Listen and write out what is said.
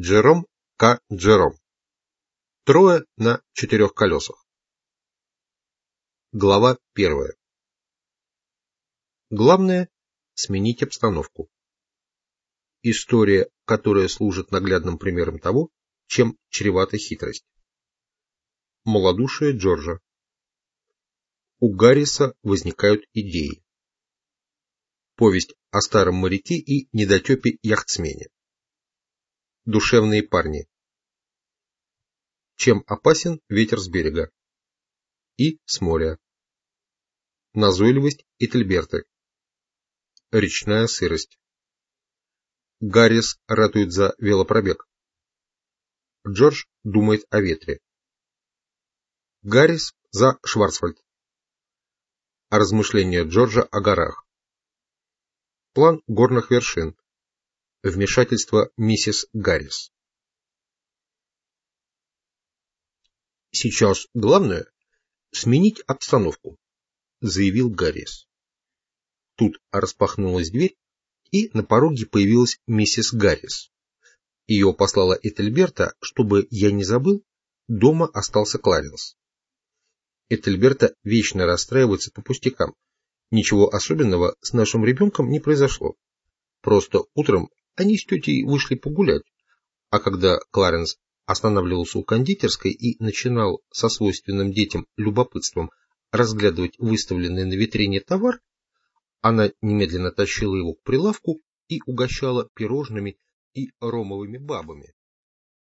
Джером К. Джером. Трое на четырех колесах. Глава первая. Главное – сменить обстановку. История, которая служит наглядным примером того, чем чревата хитрость. Молодушие Джорджа. У Гарриса возникают идеи. Повесть о старом моряке и недотепе-яхтсмене. Душевные парни. Чем опасен ветер с берега? И с моря. Назойливость Этельберты. Речная сырость. Гаррис ратует за велопробег. Джордж думает о ветре. Гаррис за Шварцвальд. Размышления Джорджа о горах. План горных вершин. Вмешательство миссис Гаррис. Сейчас главное — сменить обстановку, заявил Гаррис. Тут распахнулась дверь, и на пороге появилась миссис Гаррис. Ее послала Этельберта, чтобы я не забыл, дома остался Кларенс. Этельберта вечно расстраивается по пустякам. Ничего особенного с нашим ребенком не произошло. Просто утром они с тетей вышли погулять, а когда Кларенс останавливался у кондитерской и начинал со свойственным детям любопытством разглядывать выставленный на витрине товар, она немедленно тащила его к прилавку и угощала пирожными и ромовыми бабами,